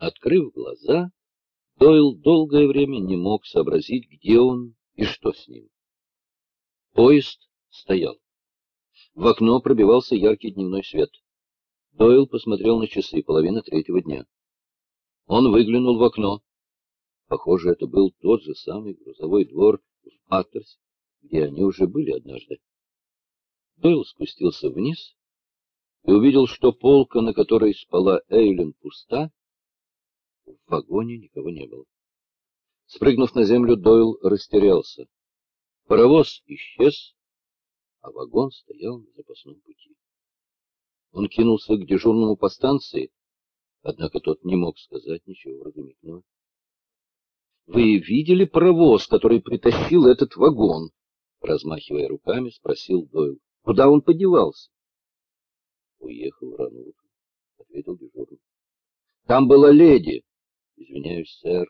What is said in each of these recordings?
Открыв глаза, Дойл долгое время не мог сообразить, где он и что с ним. Поезд стоял. В окно пробивался яркий дневной свет. Дойл посмотрел на часы, половина третьего дня. Он выглянул в окно. Похоже, это был тот же самый грузовой двор в Паттерсе, где они уже были однажды. Дойл спустился вниз и увидел, что полка, на которой спала Эйлин, пуста. В вагоне никого не было. Спрыгнув на землю, Дойл растерялся. Паровоз исчез, а вагон стоял на запасном пути. Он кинулся к дежурному по станции, однако тот не мог сказать ничего вразумительного. «Вы видели паровоз, который притащил этот вагон?» Размахивая руками, спросил Дойл. «Куда он подевался?» «Уехал рано утром», — ответил дежурный. «Там была леди». «Извиняюсь, сэр,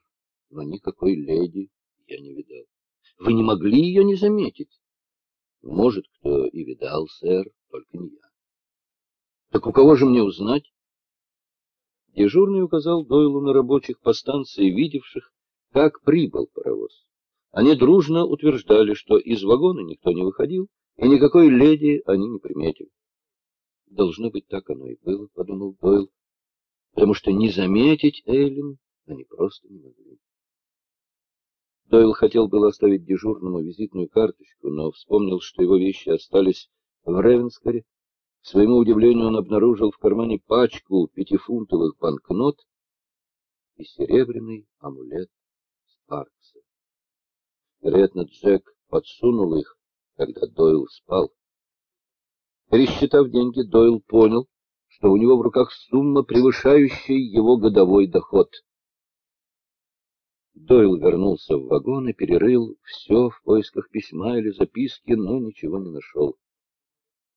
но никакой леди я не видал. Вы не могли ее не заметить?» Может, кто и видал, сэр, только не я. Так у кого же мне узнать? Дежурный указал Дойлу на рабочих по станции, видевших, как прибыл паровоз. Они дружно утверждали, что из вагона никто не выходил, и никакой леди они не приметили. Должно быть, так оно и было, — подумал Дойл, потому что не заметить Эйлин они просто не могли. Дойл хотел было оставить дежурному визитную карточку, но вспомнил, что его вещи остались в Ревенскоре. К своему удивлению он обнаружил в кармане пачку пятифунтовых банкнот и серебряный амулет Спаркса. Вероятно, Джек подсунул их, когда Дойл спал. Пересчитав деньги, Дойл понял, что у него в руках сумма, превышающая его годовой доход — Дойл вернулся в вагон и перерыл все в поисках письма или записки, но ничего не нашел.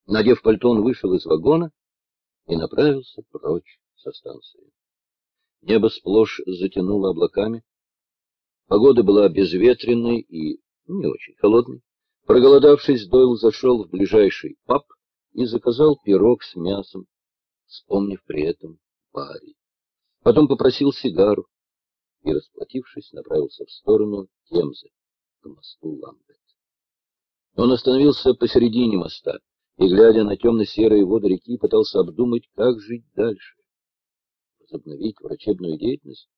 Надев пальто, он вышел из вагона и направился прочь со станции. Небо сплошь затянуло облаками. Погода была безветренной и не очень холодной. Проголодавшись, Дойл зашел в ближайший паб и заказал пирог с мясом, вспомнив при этом Барри. Потом попросил сигару и, расплатившись, направился в сторону Темзы, к мосту Ламбет. Он остановился посередине моста и, глядя на темно-серые воды реки, пытался обдумать, как жить дальше. Возобновить врачебную деятельность?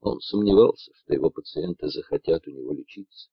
Он сомневался, что его пациенты захотят у него лечиться.